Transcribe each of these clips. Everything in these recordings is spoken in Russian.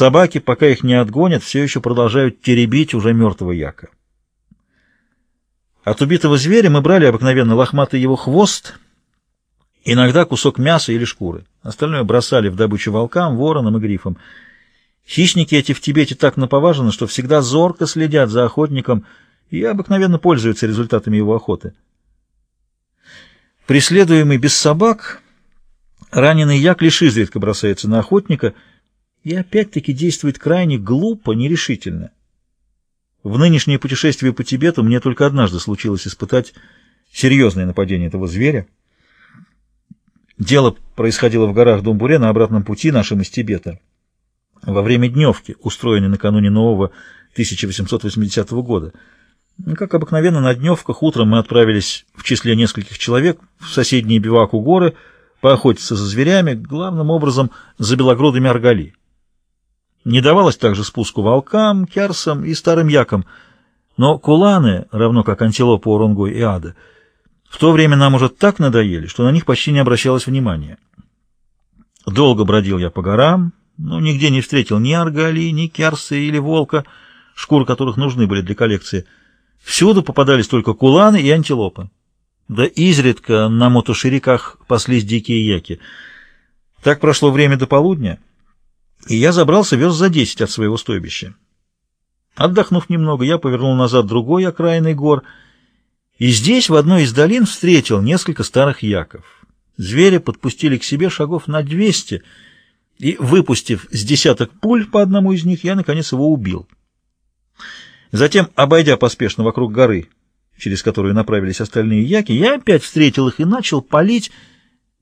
Собаки, пока их не отгонят, все еще продолжают теребить уже мертвого яка. От убитого зверя мы брали обыкновенно лохматый его хвост, иногда кусок мяса или шкуры. Остальное бросали в добычу волкам, воронам и грифам. Хищники эти в Тибете так наповажены, что всегда зорко следят за охотником и обыкновенно пользуются результатами его охоты. Преследуемый без собак, раненый як лишь изредка бросается на охотника и опять-таки действует крайне глупо, нерешительно. В нынешнее путешествие по Тибету мне только однажды случилось испытать серьезное нападение этого зверя. Дело происходило в горах Думбуре на обратном пути нашим из Тибета. Во время дневки, устроенной накануне нового 1880 года. Как обыкновенно на дневках утром мы отправились в числе нескольких человек в соседние биваку горы поохотиться за зверями, главным образом за белогрудами аргали. Не давалось также спуску волкам, керсам и старым якам, но куланы, равно как антилопа Урунгой и ада, в то время нам уже так надоели, что на них почти не обращалось внимания. Долго бродил я по горам, но нигде не встретил ни аргали, ни керсы или волка, шкуры которых нужны были для коллекции. Всюду попадались только куланы и антилопы. Да изредка на мотошириках паслись дикие яки. Так прошло время до полудня — и я забрался вез за десять от своего стойбища. Отдохнув немного, я повернул назад другой окраиной гор, и здесь, в одной из долин, встретил несколько старых яков. Зверя подпустили к себе шагов на двести, и, выпустив с десяток пуль по одному из них, я, наконец, его убил. Затем, обойдя поспешно вокруг горы, через которую направились остальные яки, я опять встретил их и начал палить,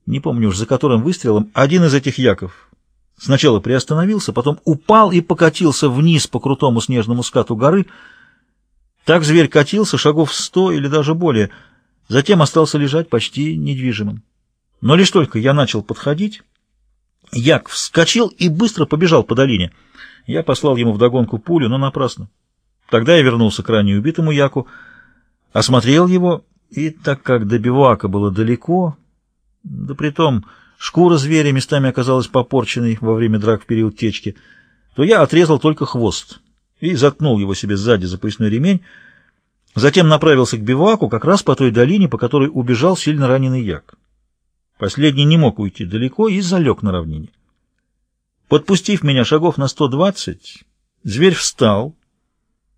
не помню уж за которым выстрелом, один из этих яков — Сначала приостановился, потом упал и покатился вниз по крутому снежному скату горы. Так зверь катился шагов сто или даже более, затем остался лежать почти недвижимым. Но лишь только я начал подходить, Як вскочил и быстро побежал по долине. Я послал ему вдогонку пулю, но напрасно. Тогда я вернулся к ранее убитому Яку, осмотрел его, и так как до бивака было далеко, да притом... Шкура зверя местами оказалась попорченной во время драк в период течки, то я отрезал только хвост и заткнул его себе сзади за поясной ремень, затем направился к биваку как раз по той долине, по которой убежал сильно раненый як. Последний не мог уйти далеко и залег на равнине. Подпустив меня шагов на сто двадцать, зверь встал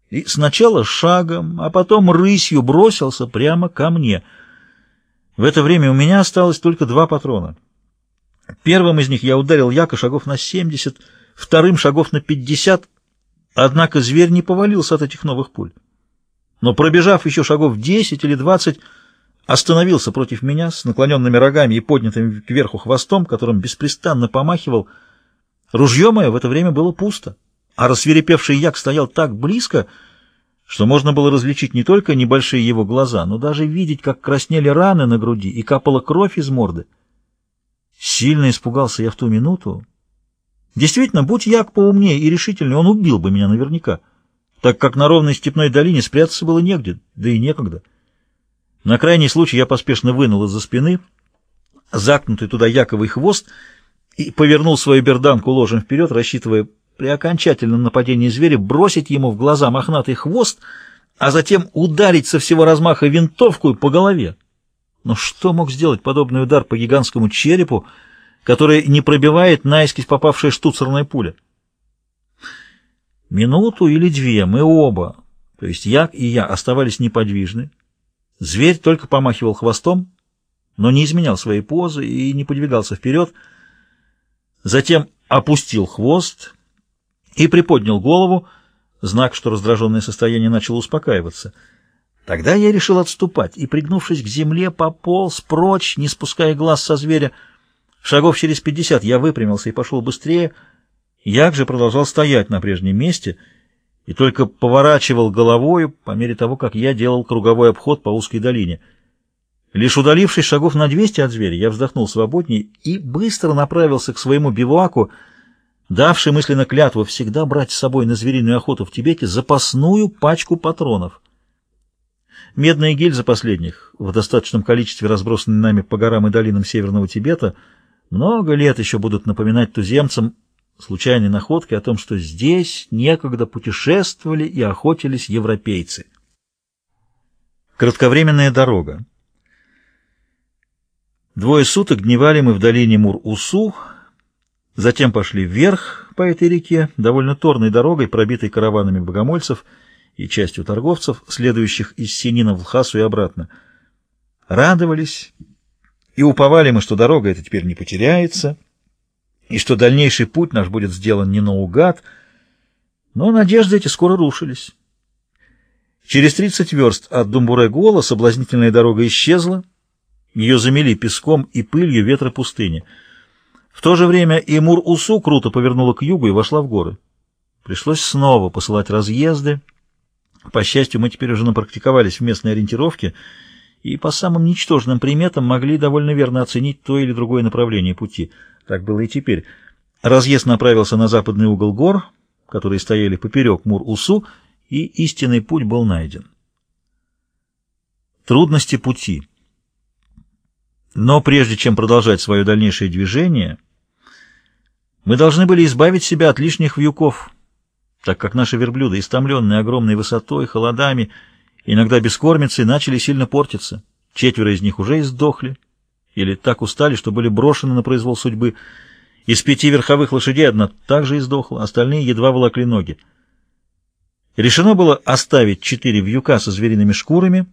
и сначала шагом, а потом рысью бросился прямо ко мне. В это время у меня осталось только два патрона — Первым из них я ударил Яка шагов на 70, вторым шагов на 50, однако зверь не повалился от этих новых пуль. Но пробежав еще шагов 10 или 20, остановился против меня с наклоненными рогами и поднятым кверху хвостом, которым беспрестанно помахивал. Ружье мое в это время было пусто, а рассверепевший як стоял так близко, что можно было различить не только небольшие его глаза, но даже видеть, как краснели раны на груди и капала кровь из морды. Сильно испугался я в ту минуту. Действительно, будь Як поумнее и решительнее, он убил бы меня наверняка, так как на ровной степной долине спрятаться было негде, да и некогда. На крайний случай я поспешно вынул из-за спины закнутый туда яковый хвост и повернул свою берданку ложем вперед, рассчитывая при окончательном нападении зверя бросить ему в глаза мохнатый хвост, а затем ударить со всего размаха винтовку по голове. Но что мог сделать подобный удар по гигантскому черепу, который не пробивает наискось попавшая штуцерная пуля? Минуту или две мы оба, то есть Як и я, оставались неподвижны. Зверь только помахивал хвостом, но не изменял своей позы и не подвигался вперед. Затем опустил хвост и приподнял голову, знак, что раздраженное состояние начало успокаиваться — Тогда я решил отступать и, пригнувшись к земле, пополз прочь, не спуская глаз со зверя. Шагов через пятьдесят я выпрямился и пошел быстрее. Як же продолжал стоять на прежнем месте и только поворачивал головой по мере того, как я делал круговой обход по узкой долине. Лишь удалившись шагов на двести от зверя, я вздохнул свободнее и быстро направился к своему бивуаку, давший мысленно клятву всегда брать с собой на звериную охоту в Тибете запасную пачку патронов. Медные гильзы последних, в достаточном количестве разбросанные нами по горам и долинам Северного Тибета, много лет еще будут напоминать туземцам случайной находкой о том, что здесь некогда путешествовали и охотились европейцы. Кратковременная дорога. Двое суток дневали мы в долине Мур-Усу, затем пошли вверх по этой реке, довольно торной дорогой, пробитой караванами богомольцев и частью торговцев, следующих из Синина в Лхасу и обратно. Радовались и уповали мы, что дорога эта теперь не потеряется, и что дальнейший путь наш будет сделан не наугад, но надежды эти скоро рушились. Через тридцать верст от Думбуре-Гола соблазнительная дорога исчезла, ее замели песком и пылью ветра пустыни. В то же время и Мур-Усу круто повернула к югу и вошла в горы. Пришлось снова посылать разъезды. По счастью, мы теперь уже напрактиковались в местной ориентировке и по самым ничтожным приметам могли довольно верно оценить то или другое направление пути. Так было и теперь. Разъезд направился на западный угол гор, которые стояли поперек Мур-Усу, и истинный путь был найден. Трудности пути. Но прежде чем продолжать свое дальнейшее движение, мы должны были избавить себя от лишних вьюков, так как наши верблюды, истомленные огромной высотой, холодами, иногда бескормицей, начали сильно портиться. Четверо из них уже издохли, или так устали, что были брошены на произвол судьбы. Из пяти верховых лошадей одна также издохла, остальные едва волокли ноги. Решено было оставить четыре вьюка со звериными шкурами,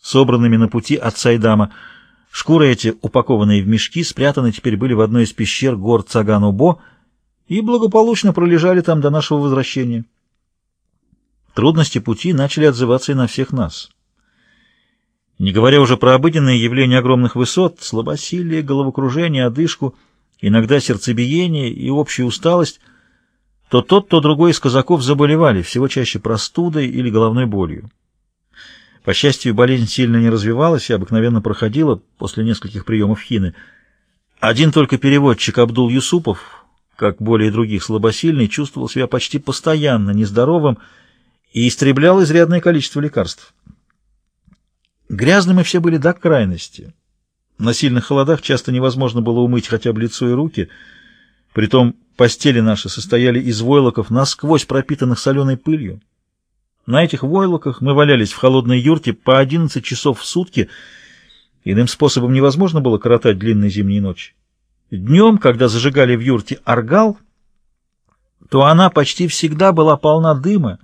собранными на пути от Сайдама. Шкуры эти, упакованные в мешки, спрятаны теперь были в одной из пещер гор Цаган-Убо и благополучно пролежали там до нашего возвращения. Трудности пути начали отзываться и на всех нас. Не говоря уже про обыденные явления огромных высот, слабосилие, головокружение, одышку, иногда сердцебиение и общую усталость, то тот, то другой из казаков заболевали, всего чаще простудой или головной болью. По счастью, болезнь сильно не развивалась и обыкновенно проходила после нескольких приемов хины. Один только переводчик Абдул Юсупов, как более других слабосильный, чувствовал себя почти постоянно нездоровым и истреблял изрядное количество лекарств. Грязными все были до крайности. На сильных холодах часто невозможно было умыть хотя бы лицо и руки. Притом постели наши состояли из войлоков, насквозь пропитанных соленой пылью. На этих войлоках мы валялись в холодной юрте по 11 часов в сутки. Иным способом невозможно было коротать длинные зимние ночи. Днем, когда зажигали в юрте аргал, то она почти всегда была полна дыма,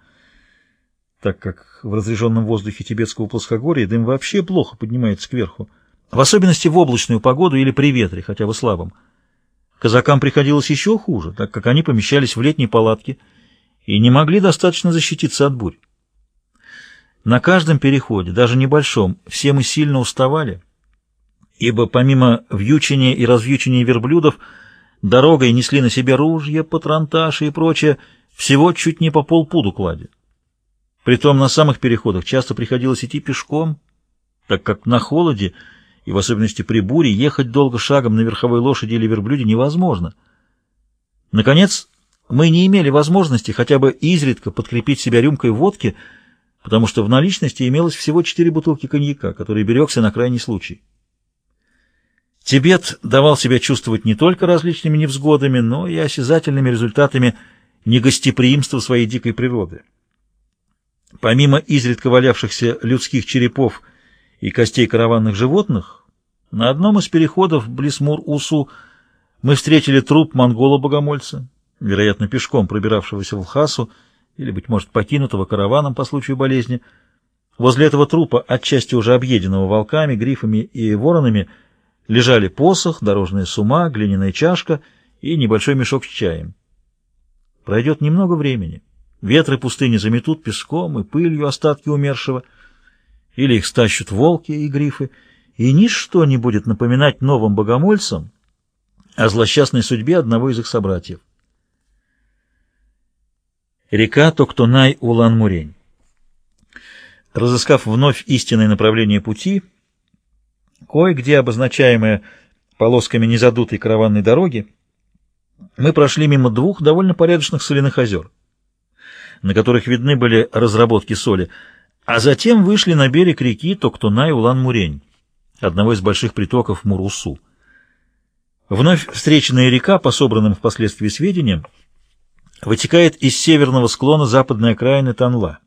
так как в разреженном воздухе тибетского плоскогорья дым вообще плохо поднимается кверху, в особенности в облачную погоду или при ветре, хотя бы слабом. Казакам приходилось еще хуже, так как они помещались в летней палатке и не могли достаточно защититься от бурь. На каждом переходе, даже небольшом, все мы сильно уставали, ибо помимо вьючения и развьючения верблюдов, дорогой несли на себе ружья, патронташи и прочее, всего чуть не по полпуду клади. Притом на самых переходах часто приходилось идти пешком, так как на холоде и в особенности при буре ехать долго шагом на верховой лошади или верблюде невозможно. Наконец, мы не имели возможности хотя бы изредка подкрепить себя рюмкой водки, потому что в наличности имелось всего четыре бутылки коньяка, который берегся на крайний случай. Тибет давал себя чувствовать не только различными невзгодами, но и осязательными результатами негостеприимства своей дикой природы. Помимо изредка валявшихся людских черепов и костей караванных животных, на одном из переходов близ Мур-Усу мы встретили труп монгола-богомольца, вероятно, пешком пробиравшегося в Лхасу, или, быть может, покинутого караваном по случаю болезни. Возле этого трупа, отчасти уже объеденного волками, грифами и воронами, лежали посох, дорожная сума, глиняная чашка и небольшой мешок с чаем. Пройдет немного времени. Ветры пустыни заметут песком и пылью остатки умершего, или их стащут волки и грифы, и ничто не будет напоминать новым богомольцам о злосчастной судьбе одного из их собратьев. Река Токтонай-Улан-Мурень Разыскав вновь истинное направление пути, кое-где обозначаемое полосками незадутой караванной дороги, мы прошли мимо двух довольно порядочных соляных озер на которых видны были разработки соли, а затем вышли на берег реки Токтунай-Улан-Мурень, одного из больших притоков Мурусу. Вновь встреченная река, по собранным впоследствии сведениям, вытекает из северного склона западной окраины Танла.